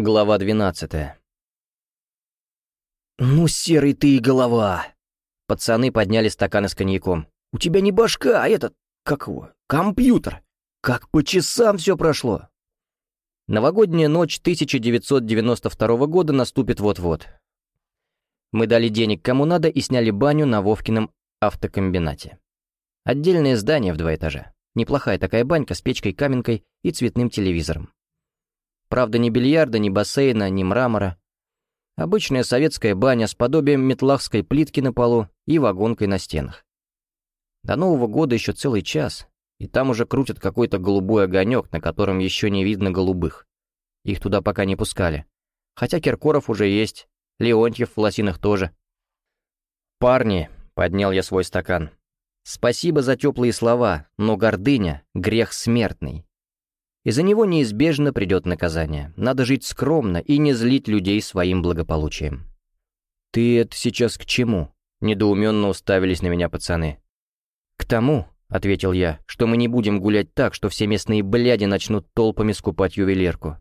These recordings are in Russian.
Глава 12 «Ну, серый ты и голова!» Пацаны подняли стаканы с коньяком. «У тебя не башка, а этот, как его, компьютер! Как по часам все прошло!» Новогодняя ночь 1992 года наступит вот-вот. Мы дали денег кому надо и сняли баню на Вовкином автокомбинате. Отдельное здание в два этажа. Неплохая такая банька с печкой-каменкой и цветным телевизором. Правда, ни бильярда, ни бассейна, ни мрамора. Обычная советская баня с подобием метлахской плитки на полу и вагонкой на стенах. До Нового года еще целый час, и там уже крутят какой-то голубой огонек, на котором еще не видно голубых. Их туда пока не пускали. Хотя Киркоров уже есть, Леонтьев в лосинах тоже. «Парни», — поднял я свой стакан, — «спасибо за теплые слова, но гордыня — грех смертный. И за него неизбежно придет наказание. Надо жить скромно и не злить людей своим благополучием. «Ты это сейчас к чему?» — недоуменно уставились на меня пацаны. «К тому», — ответил я, — «что мы не будем гулять так, что все местные бляди начнут толпами скупать ювелирку.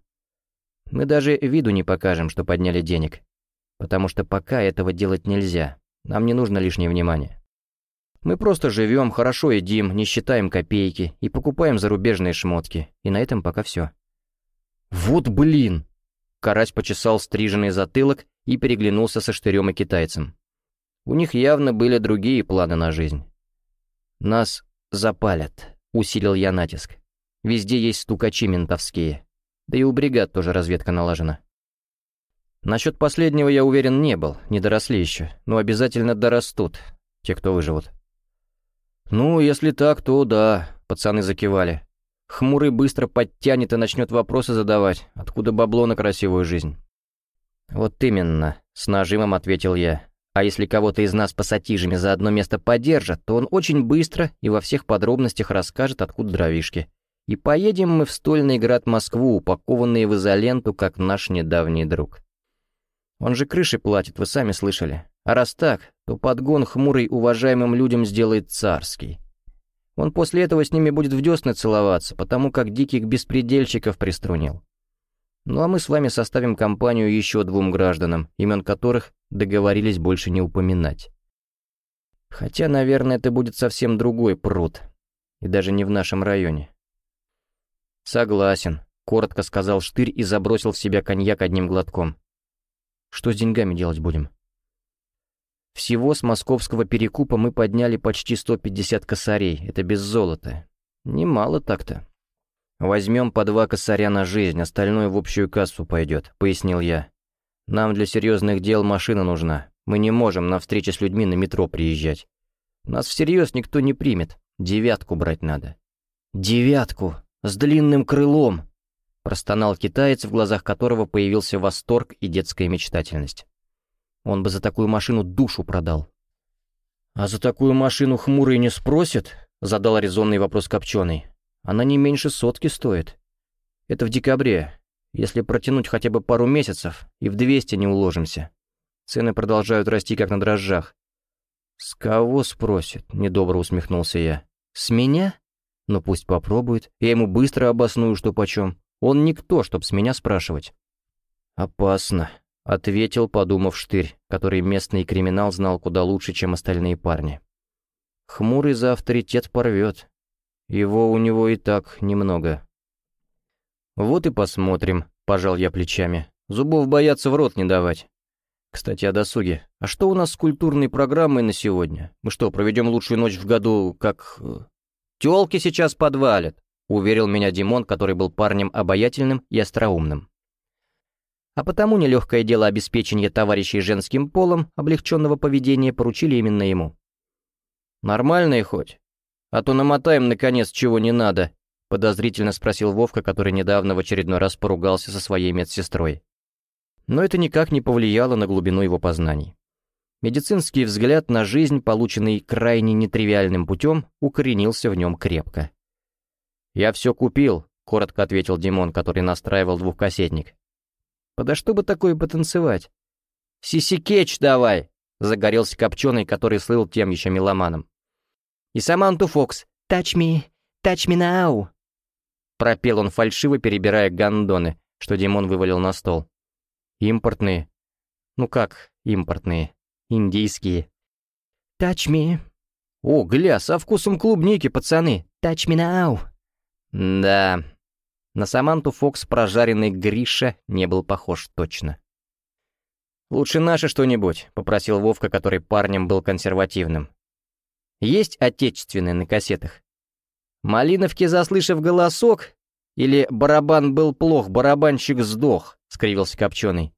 Мы даже виду не покажем, что подняли денег. Потому что пока этого делать нельзя. Нам не нужно лишнее внимание. Мы просто живем, хорошо едим, не считаем копейки и покупаем зарубежные шмотки. И на этом пока все. «Вот блин!» Карась почесал стриженный затылок и переглянулся со штырем и китайцем. У них явно были другие планы на жизнь. «Нас запалят», — усилил я натиск. «Везде есть стукачи ментовские. Да и у бригад тоже разведка налажена». Насчет последнего я уверен не был, не доросли еще, но обязательно дорастут, те, кто выживут. «Ну, если так, то да», — пацаны закивали. Хмурый быстро подтянет и начнет вопросы задавать, откуда бабло на красивую жизнь. «Вот именно», — с нажимом ответил я. «А если кого-то из нас пассатижами за одно место поддержат, то он очень быстро и во всех подробностях расскажет, откуда дровишки. И поедем мы в стольный град Москву, упакованные в изоленту, как наш недавний друг. Он же крыши платит, вы сами слышали. А раз так, то подгон хмурый уважаемым людям сделает царский. Он после этого с ними будет в десны целоваться, потому как диких беспредельщиков приструнил. Ну а мы с вами составим компанию еще двум гражданам, имен которых договорились больше не упоминать. Хотя, наверное, это будет совсем другой пруд. И даже не в нашем районе. «Согласен», — коротко сказал Штырь и забросил в себя коньяк одним глотком. «Что с деньгами делать будем?» Всего с московского перекупа мы подняли почти 150 косарей, это без золота. Немало так-то. «Возьмем по два косаря на жизнь, остальное в общую кассу пойдет», — пояснил я. «Нам для серьезных дел машина нужна. Мы не можем на встречи с людьми на метро приезжать. Нас всерьез никто не примет. Девятку брать надо». «Девятку! С длинным крылом!» — простонал китаец, в глазах которого появился восторг и детская мечтательность. Он бы за такую машину душу продал. «А за такую машину хмурый не спросит?» — задал резонный вопрос Копченый. «Она не меньше сотки стоит. Это в декабре. Если протянуть хотя бы пару месяцев, и в 200 не уложимся. Цены продолжают расти, как на дрожжах». «С кого спросит?» — недобро усмехнулся я. «С меня? Ну пусть попробует. Я ему быстро обосную, что почем. Он никто, чтоб с меня спрашивать». «Опасно», Ответил, подумав штырь, который местный криминал знал куда лучше, чем остальные парни. Хмурый за авторитет порвет. Его у него и так немного. Вот и посмотрим, пожал я плечами. Зубов боятся в рот не давать. Кстати, о досуге. А что у нас с культурной программой на сегодня? Мы что, проведем лучшую ночь в году, как... Э, Тёлки сейчас подвалят, уверил меня Димон, который был парнем обаятельным и остроумным а потому нелегкое дело обеспечения товарищей женским полом облегченного поведения поручили именно ему. «Нормальные хоть? А то намотаем, наконец, чего не надо», — подозрительно спросил Вовка, который недавно в очередной раз поругался со своей медсестрой. Но это никак не повлияло на глубину его познаний. Медицинский взгляд на жизнь, полученный крайне нетривиальным путем, укоренился в нем крепко. «Я все купил», — коротко ответил Димон, который настраивал двухкассетник. Подо что бы такое потанцевать? «Сиси-кетч давай!» — загорелся Копченый, который слыл тем еще меломаном. «И Саманту Фокс. Touch me, touch me now!» Пропел он фальшиво, перебирая гандоны, что Димон вывалил на стол. «Импортные». «Ну как импортные? Индийские». «Touch me». «О, гля, со вкусом клубники, пацаны. Touch me now». Да, на Саманту Фокс прожаренный Гриша не был похож точно. «Лучше наше что-нибудь», — попросил Вовка, который парнем был консервативным. «Есть отечественные на кассетах?» «Малиновки, заслышав голосок?» «Или барабан был плох, барабанщик сдох?» — скривился Копченый.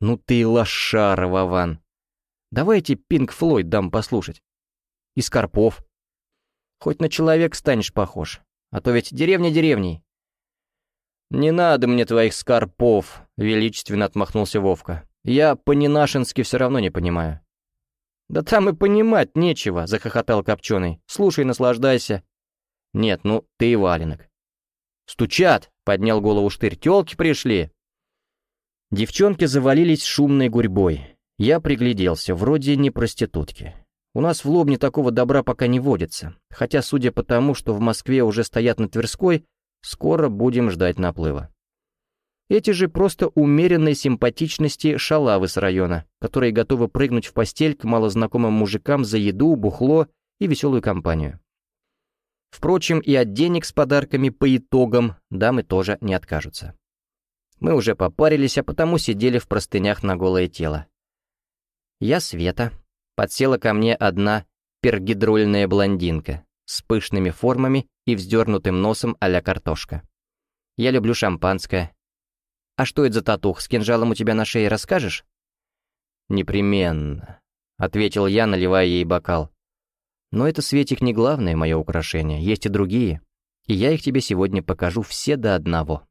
«Ну ты лошара, Вован. Давайте Пинк Флойд дам послушать. И Скорпов. Хоть на человек станешь похож. А то ведь деревня деревней». «Не надо мне твоих Скорпов», — величественно отмахнулся Вовка. «Я по-ненашенски все равно не понимаю». «Да там и понимать нечего», — захохотал Копченый. «Слушай, наслаждайся». «Нет, ну ты и валенок». «Стучат!» — поднял голову Штырь. «Тёлки пришли!» Девчонки завалились шумной гурьбой. Я пригляделся, вроде не проститутки. У нас в Лобне такого добра пока не водится, хотя, судя по тому, что в Москве уже стоят на Тверской, скоро будем ждать наплыва. Эти же просто умеренной симпатичности шалавы с района, которые готовы прыгнуть в постель к малознакомым мужикам за еду, бухло и веселую компанию. Впрочем, и от денег с подарками по итогам дамы тоже не откажутся. Мы уже попарились, а потому сидели в простынях на голое тело. Я Света. Подсела ко мне одна пергидрольная блондинка с пышными формами и вздернутым носом а картошка. Я люблю шампанское, «А что это за татух? С кинжалом у тебя на шее расскажешь?» «Непременно», — ответил я, наливая ей бокал. «Но это, Светик, не главное мое украшение, есть и другие, и я их тебе сегодня покажу все до одного».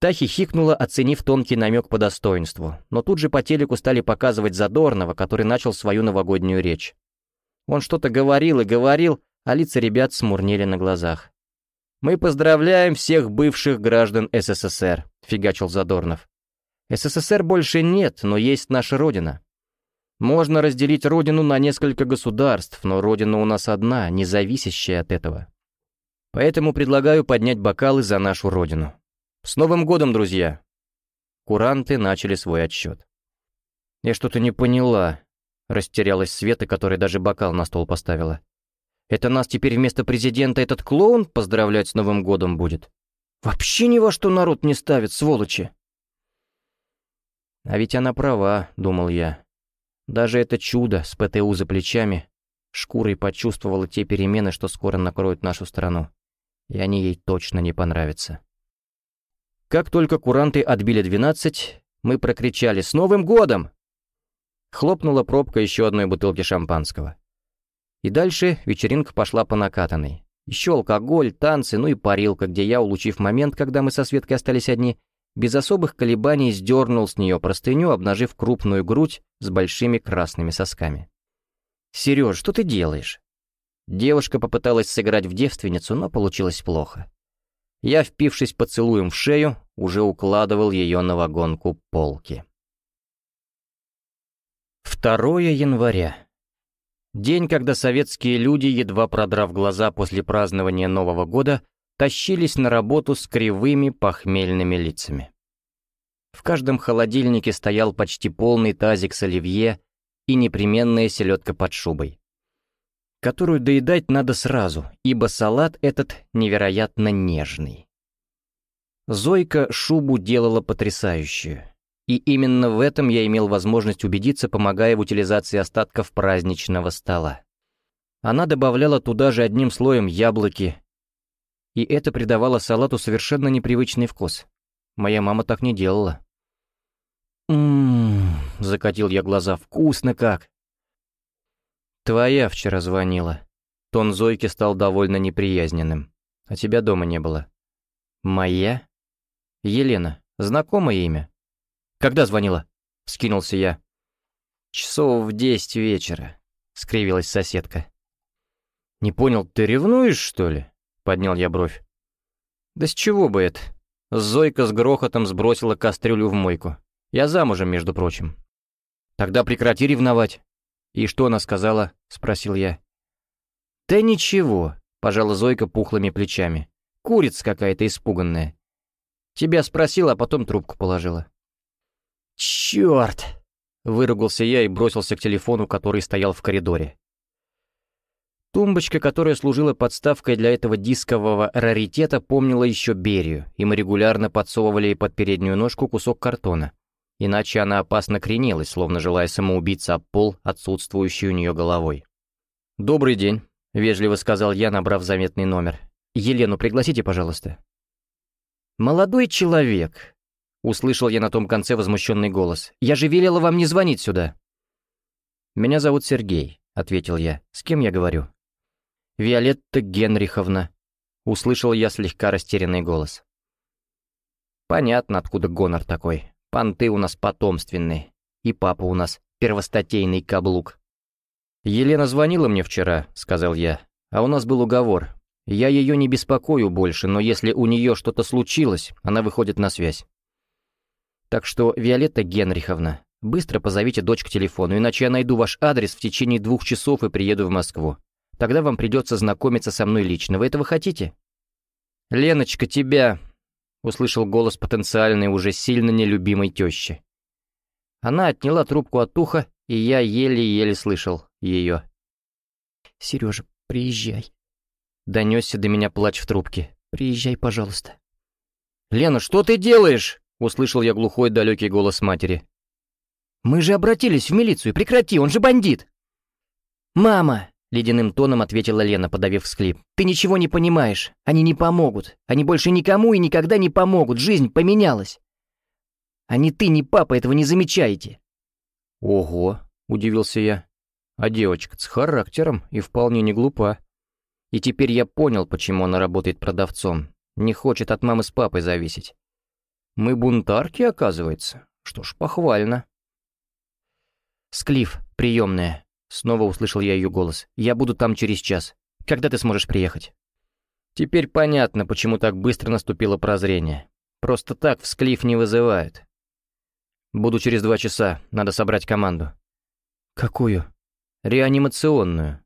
Та хихикнула, оценив тонкий намек по достоинству, но тут же по телеку стали показывать Задорнова, который начал свою новогоднюю речь. Он что-то говорил и говорил, а лица ребят смурнели на глазах. «Мы поздравляем всех бывших граждан СССР», — фигачил Задорнов. «СССР больше нет, но есть наша Родина. Можно разделить Родину на несколько государств, но Родина у нас одна, не зависящая от этого. Поэтому предлагаю поднять бокалы за нашу Родину. С Новым годом, друзья!» Куранты начали свой отсчет. «Я что-то не поняла», — растерялась Света, которая даже бокал на стол поставила. Это нас теперь вместо президента этот клоун поздравлять с Новым годом будет? Вообще ни во что народ не ставит, сволочи!» А ведь она права, думал я. Даже это чудо с ПТУ за плечами шкурой почувствовала те перемены, что скоро накроют нашу страну. И они ей точно не понравятся. Как только куранты отбили двенадцать, мы прокричали «С Новым годом!» Хлопнула пробка еще одной бутылки шампанского. И дальше вечеринка пошла по накатанной. Еще алкоголь, танцы, ну и парилка, где я, улучив момент, когда мы со Светкой остались одни, без особых колебаний сдернул с нее простыню, обнажив крупную грудь с большими красными сосками. «Сереж, что ты делаешь?» Девушка попыталась сыграть в девственницу, но получилось плохо. Я, впившись поцелуем в шею, уже укладывал ее на вагонку полки. 2 января. День, когда советские люди, едва продрав глаза после празднования Нового года, тащились на работу с кривыми похмельными лицами. В каждом холодильнике стоял почти полный тазик с оливье и непременная селедка под шубой, которую доедать надо сразу, ибо салат этот невероятно нежный. Зойка шубу делала потрясающую. И именно в этом я имел возможность убедиться, помогая в утилизации остатков праздничного стола. Она добавляла туда же одним слоем яблоки, и это придавало салату совершенно непривычный вкус. Моя мама так не делала. «Ммм...» — закатил я глаза. «Вкусно как!» «Твоя вчера звонила». Тон Зойки стал довольно неприязненным. «А тебя дома не было». «Моя?» «Елена. Знакомое имя?» «Когда звонила?» — скинулся я. «Часов в десять вечера», — скривилась соседка. «Не понял, ты ревнуешь, что ли?» — поднял я бровь. «Да с чего бы это?» Зойка с грохотом сбросила кастрюлю в мойку. «Я замужем, между прочим». «Тогда прекрати ревновать». «И что она сказала?» — спросил я. «Да ничего», — пожала Зойка пухлыми плечами. «Курица какая-то испуганная. Тебя спросила, а потом трубку положила». «Черт!» — выругался я и бросился к телефону, который стоял в коридоре. Тумбочка, которая служила подставкой для этого дискового раритета, помнила еще Берию, и мы регулярно подсовывали ей под переднюю ножку кусок картона. Иначе она опасно кренилась, словно желая самоубиться об пол, отсутствующей у нее головой. «Добрый день», — вежливо сказал я, набрав заметный номер. «Елену пригласите, пожалуйста». «Молодой человек», — услышал я на том конце возмущенный голос. «Я же велела вам не звонить сюда». «Меня зовут Сергей», — ответил я. «С кем я говорю?» «Виолетта Генриховна», — услышал я слегка растерянный голос. «Понятно, откуда гонор такой. Понты у нас потомственные, и папа у нас первостатейный каблук». «Елена звонила мне вчера», — сказал я, — «а у нас был уговор. Я ее не беспокою больше, но если у нее что-то случилось, она выходит на связь. Так что, Виолетта Генриховна, быстро позовите дочь к телефону, иначе я найду ваш адрес в течение двух часов и приеду в Москву. Тогда вам придется знакомиться со мной лично. Вы этого хотите?» «Леночка, тебя...» — услышал голос потенциальной, уже сильно нелюбимой тещи. Она отняла трубку от уха, и я еле-еле слышал ее. «Сережа, приезжай». Донесся до меня плач в трубке. «Приезжай, пожалуйста». «Лена, что ты делаешь?» — услышал я глухой далекий голос матери. «Мы же обратились в милицию. Прекрати, он же бандит!» «Мама!» Ледяным тоном ответила Лена, подавив всклип. «Ты ничего не понимаешь. Они не помогут. Они больше никому и никогда не помогут. Жизнь поменялась. А ни ты, ни папа этого не замечаете». «Ого!» — удивился я. «А девочка с характером и вполне не глупа. И теперь я понял, почему она работает продавцом. Не хочет от мамы с папой зависеть. Мы бунтарки, оказывается. Что ж, похвально». «Склиф, приемная», Снова услышал я ее голос. «Я буду там через час. Когда ты сможешь приехать?» Теперь понятно, почему так быстро наступило прозрение. Просто так всклиф не вызывают. Буду через два часа, надо собрать команду. Какую? Реанимационную.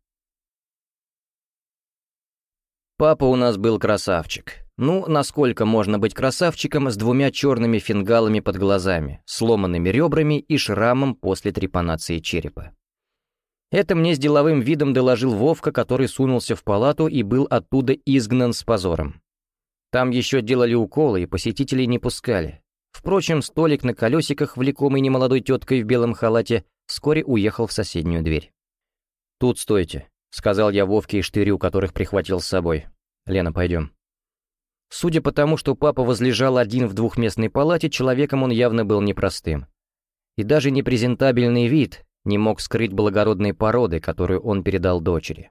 Папа у нас был красавчик. Ну, насколько можно быть красавчиком с двумя черными фингалами под глазами, сломанными ребрами и шрамом после трепанации черепа. Это мне с деловым видом доложил Вовка, который сунулся в палату и был оттуда изгнан с позором. Там еще делали уколы, и посетителей не пускали. Впрочем, столик на колесиках, влекомый немолодой теткой в белом халате, вскоре уехал в соседнюю дверь. «Тут стойте», — сказал я Вовке и Штырю, которых прихватил с собой. «Лена, пойдем». Судя по тому, что папа возлежал один в двухместной палате, человеком он явно был непростым. И даже непрезентабельный вид, не мог скрыть благородной породы, которую он передал дочери.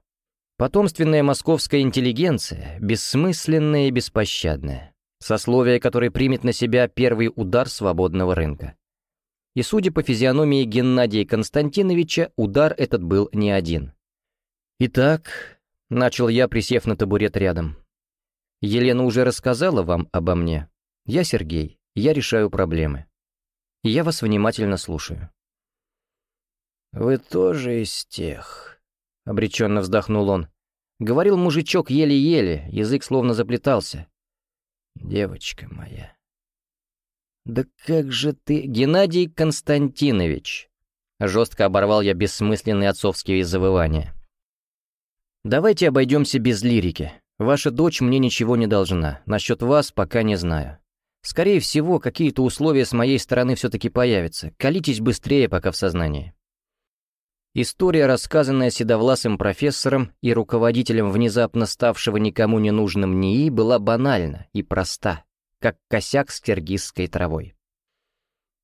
Потомственная московская интеллигенция, бессмысленная и беспощадная, сословие, которое примет на себя первый удар свободного рынка. И судя по физиономии Геннадия Константиновича, удар этот был не один. «Итак», — начал я, присев на табурет рядом, — «Елена уже рассказала вам обо мне. Я Сергей, я решаю проблемы. Я вас внимательно слушаю». «Вы тоже из тех», — обреченно вздохнул он. Говорил мужичок еле-еле, язык словно заплетался. «Девочка моя». «Да как же ты, Геннадий Константинович!» Жестко оборвал я бессмысленные отцовские завывания. «Давайте обойдемся без лирики. Ваша дочь мне ничего не должна. Насчет вас пока не знаю. Скорее всего, какие-то условия с моей стороны все-таки появятся. Колитесь быстрее, пока в сознании. История, рассказанная седовласым профессором и руководителем внезапно ставшего никому не нужным НИИ, была банальна и проста, как косяк с киргизской травой.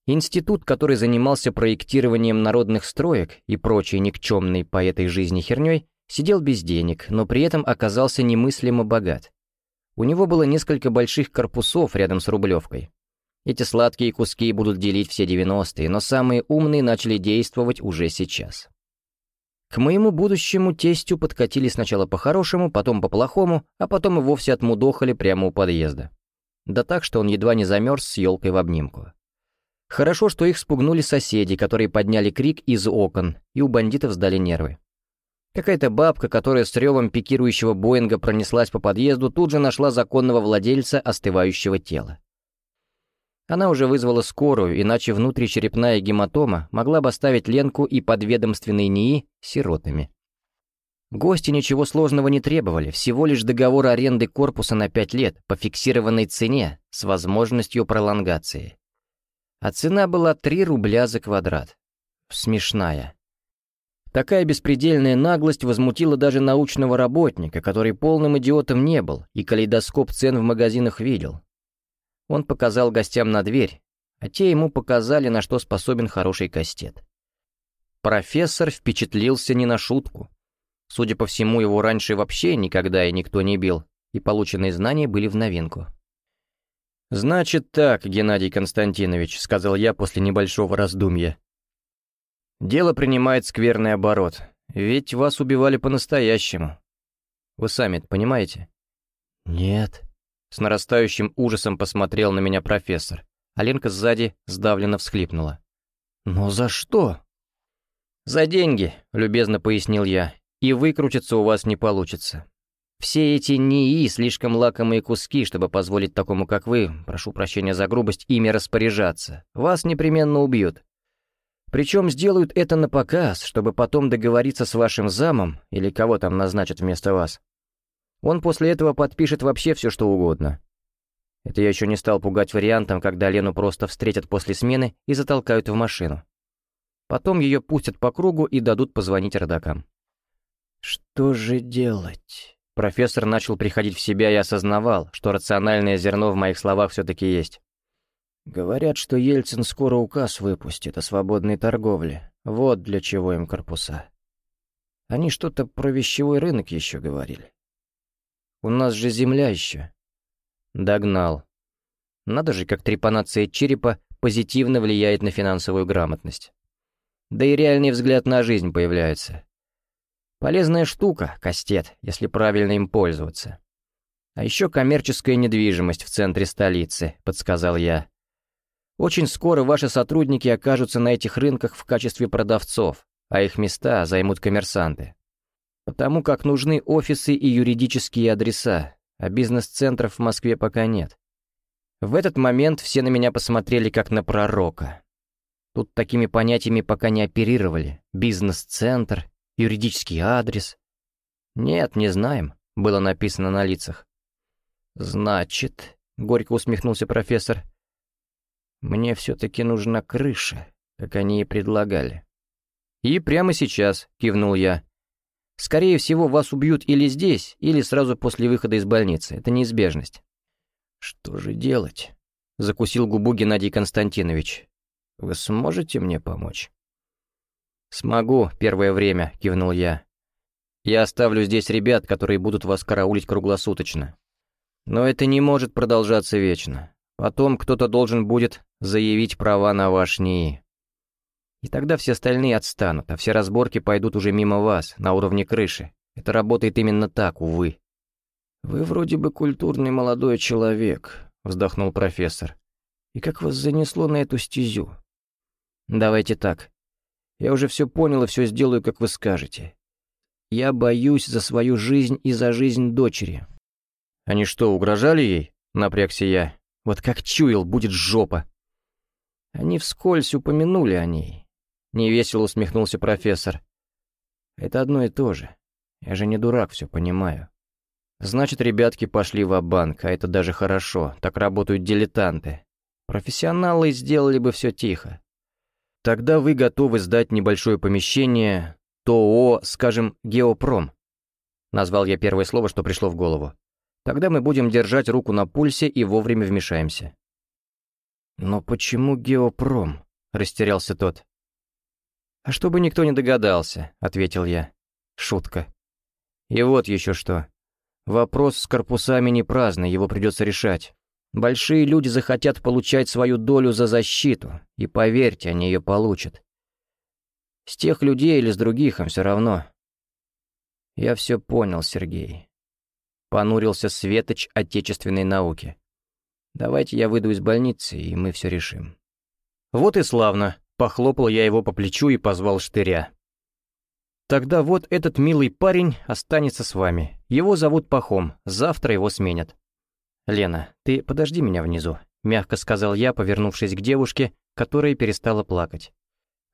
Институт, который занимался проектированием народных строек и прочей никчемной по этой жизни херней, сидел без денег, но при этом оказался немыслимо богат. У него было несколько больших корпусов рядом с Рублевкой. Эти сладкие куски будут делить все 90-е, но самые умные начали действовать уже сейчас. К моему будущему тестю подкатили сначала по-хорошему, потом по-плохому, а потом и вовсе отмудохали прямо у подъезда. Да так, что он едва не замерз с елкой в обнимку. Хорошо, что их спугнули соседи, которые подняли крик из окон, и у бандитов сдали нервы. Какая-то бабка, которая с ревом пикирующего Боинга пронеслась по подъезду, тут же нашла законного владельца остывающего тела. Она уже вызвала скорую, иначе внутричерепная гематома могла бы оставить Ленку и подведомственные НИИ сиротами. Гости ничего сложного не требовали, всего лишь договор аренды корпуса на 5 лет по фиксированной цене с возможностью пролонгации. А цена была 3 рубля за квадрат. Смешная. Такая беспредельная наглость возмутила даже научного работника, который полным идиотом не был и калейдоскоп цен в магазинах видел. Он показал гостям на дверь, а те ему показали, на что способен хороший кастет. Профессор впечатлился не на шутку. Судя по всему, его раньше вообще никогда и никто не бил, и полученные знания были в новинку. «Значит так, Геннадий Константинович», — сказал я после небольшого раздумья. Дело принимает скверный оборот, ведь вас убивали по-настоящему. Вы сами это понимаете? Нет. С нарастающим ужасом посмотрел на меня профессор. Аленка сзади сдавленно всхлипнула. «Но за что?» «За деньги», — любезно пояснил я, — «и выкрутиться у вас не получится. Все эти НИИ слишком лакомые куски, чтобы позволить такому, как вы, прошу прощения за грубость, ими распоряжаться. Вас непременно убьют. Причем сделают это на показ, чтобы потом договориться с вашим замом или кого там назначат вместо вас. Он после этого подпишет вообще все, что угодно. Это я еще не стал пугать вариантом, когда Лену просто встретят после смены и затолкают в машину. Потом ее пустят по кругу и дадут позвонить родакам. «Что же делать?» Профессор начал приходить в себя и осознавал, что рациональное зерно в моих словах все-таки есть. Говорят, что Ельцин скоро указ выпустит о свободной торговле. Вот для чего им корпуса. Они что-то про вещевой рынок еще говорили. У нас же земля еще. Догнал. Надо же, как трепанация черепа позитивно влияет на финансовую грамотность. Да и реальный взгляд на жизнь появляется. Полезная штука, кастет, если правильно им пользоваться. А еще коммерческая недвижимость в центре столицы, подсказал я. Очень скоро ваши сотрудники окажутся на этих рынках в качестве продавцов, а их места займут коммерсанты. Потому как нужны офисы и юридические адреса, а бизнес-центров в Москве пока нет. В этот момент все на меня посмотрели как на пророка. Тут такими понятиями пока не оперировали. Бизнес-центр, юридический адрес. Нет, не знаем, было написано на лицах. «Значит», — горько усмехнулся профессор, мне все-таки нужна крыша, как они и предлагали. И прямо сейчас, кивнул я. Скорее всего, вас убьют или здесь, или сразу после выхода из больницы. Это неизбежность. Что же делать? Закусил губу Геннадий Константинович. Вы сможете мне помочь? Смогу, первое время, кивнул я. Я оставлю здесь ребят, которые будут вас караулить круглосуточно. Но это не может продолжаться вечно. Потом кто-то должен будет заявить права на ваш НИИ. И тогда все остальные отстанут, а все разборки пойдут уже мимо вас, на уровне крыши. Это работает именно так, увы. «Вы вроде бы культурный молодой человек», — вздохнул профессор. «И как вас занесло на эту стезю?» «Давайте так. Я уже все понял и все сделаю, как вы скажете. Я боюсь за свою жизнь и за жизнь дочери». «Они что, угрожали ей?» — напрягся я. «Вот как чуял, будет жопа». Они вскользь упомянули о ней. Невесело усмехнулся профессор. Это одно и то же. Я же не дурак, все понимаю. Значит, ребятки пошли в банк а это даже хорошо. Так работают дилетанты. Профессионалы сделали бы все тихо. Тогда вы готовы сдать небольшое помещение ТОО, скажем, «Геопром». Назвал я первое слово, что пришло в голову. Тогда мы будем держать руку на пульсе и вовремя вмешаемся. «Но почему геопром?» — растерялся тот. «А чтобы никто не догадался», — ответил я. Шутка. «И вот еще что. Вопрос с корпусами не праздный, его придется решать. Большие люди захотят получать свою долю за защиту, и поверьте, они ее получат. С тех людей или с других им все равно». «Я все понял, Сергей», — понурился Светоч отечественной науки. Давайте я выйду из больницы, и мы все решим». «Вот и славно», — похлопал я его по плечу и позвал штыря. «Тогда вот этот милый парень останется с вами. Его зовут Пахом, завтра его сменят». «Лена, ты подожди меня внизу. мягко сказал я, повернувшись к девушке, которая перестала плакать.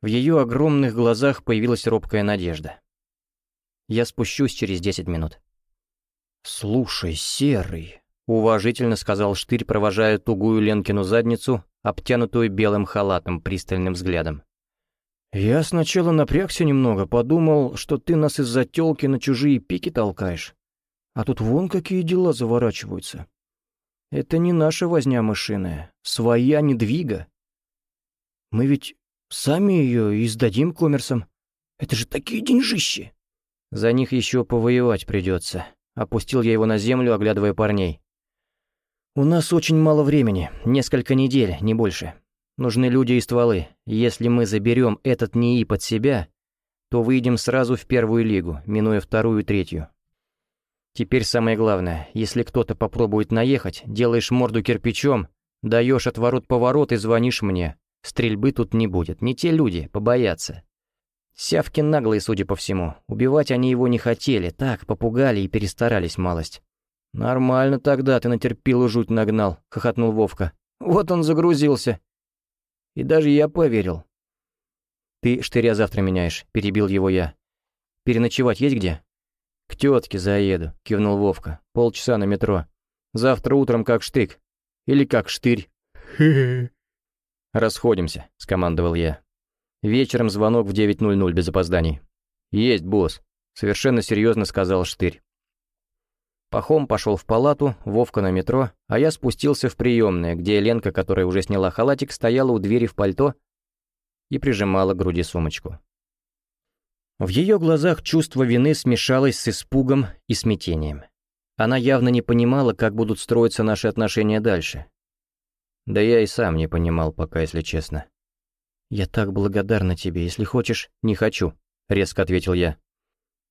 В ее огромных глазах появилась робкая надежда. Я спущусь через десять минут. «Слушай, Серый», — уважительно сказал Штырь, провожая тугую Ленкину задницу, обтянутую белым халатом, пристальным взглядом. «Я сначала напрягся немного, подумал, что ты нас из-за тёлки на чужие пики толкаешь. А тут вон какие дела заворачиваются. Это не наша возня мышиная, своя недвига. Мы ведь сами ее и сдадим коммерсам. Это же такие деньжищи. За них еще повоевать придется. Опустил я его на землю, оглядывая парней. У нас очень мало времени, несколько недель, не больше. Нужны люди и стволы. Если мы заберем этот НИИ под себя, то выйдем сразу в первую лигу, минуя вторую и третью. Теперь самое главное, если кто-то попробует наехать, делаешь морду кирпичом, даешь отворот-поворот и звонишь мне. Стрельбы тут не будет, не те люди, побоятся. Сявкин наглый, судя по всему. Убивать они его не хотели, так, попугали и перестарались малость. «Нормально тогда ты натерпил и жуть нагнал», — хохотнул Вовка. «Вот он загрузился». И даже я поверил. «Ты штыря завтра меняешь», — перебил его я. «Переночевать есть где?» «К тетке заеду», — кивнул Вовка. «Полчаса на метро. Завтра утром как штык. Или как штырь». «Расходимся», — скомандовал я. «Вечером звонок в 9.00 без опозданий». «Есть, босс», — совершенно серьезно сказал штырь. Пахом пошел в палату, Вовка на метро, а я спустился в приемное, где Ленка, которая уже сняла халатик, стояла у двери в пальто и прижимала к груди сумочку. В ее глазах чувство вины смешалось с испугом и смятением. Она явно не понимала, как будут строиться наши отношения дальше. Да я и сам не понимал пока, если честно. «Я так благодарна тебе, если хочешь...» «Не хочу», — резко ответил я.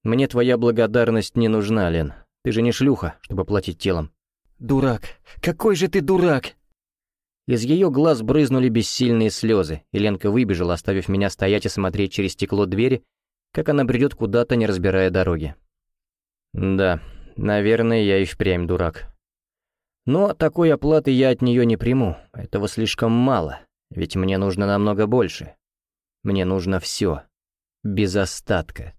«Мне твоя благодарность не нужна, Лен. Ты же не шлюха, чтобы платить телом». «Дурак! Какой же ты дурак!» Из ее глаз брызнули бессильные слезы, и Ленка выбежала, оставив меня стоять и смотреть через стекло двери, как она бредет куда-то, не разбирая дороги. Да, наверное, я и впрямь дурак. Но такой оплаты я от нее не приму, этого слишком мало, ведь мне нужно намного больше. Мне нужно все, без остатка.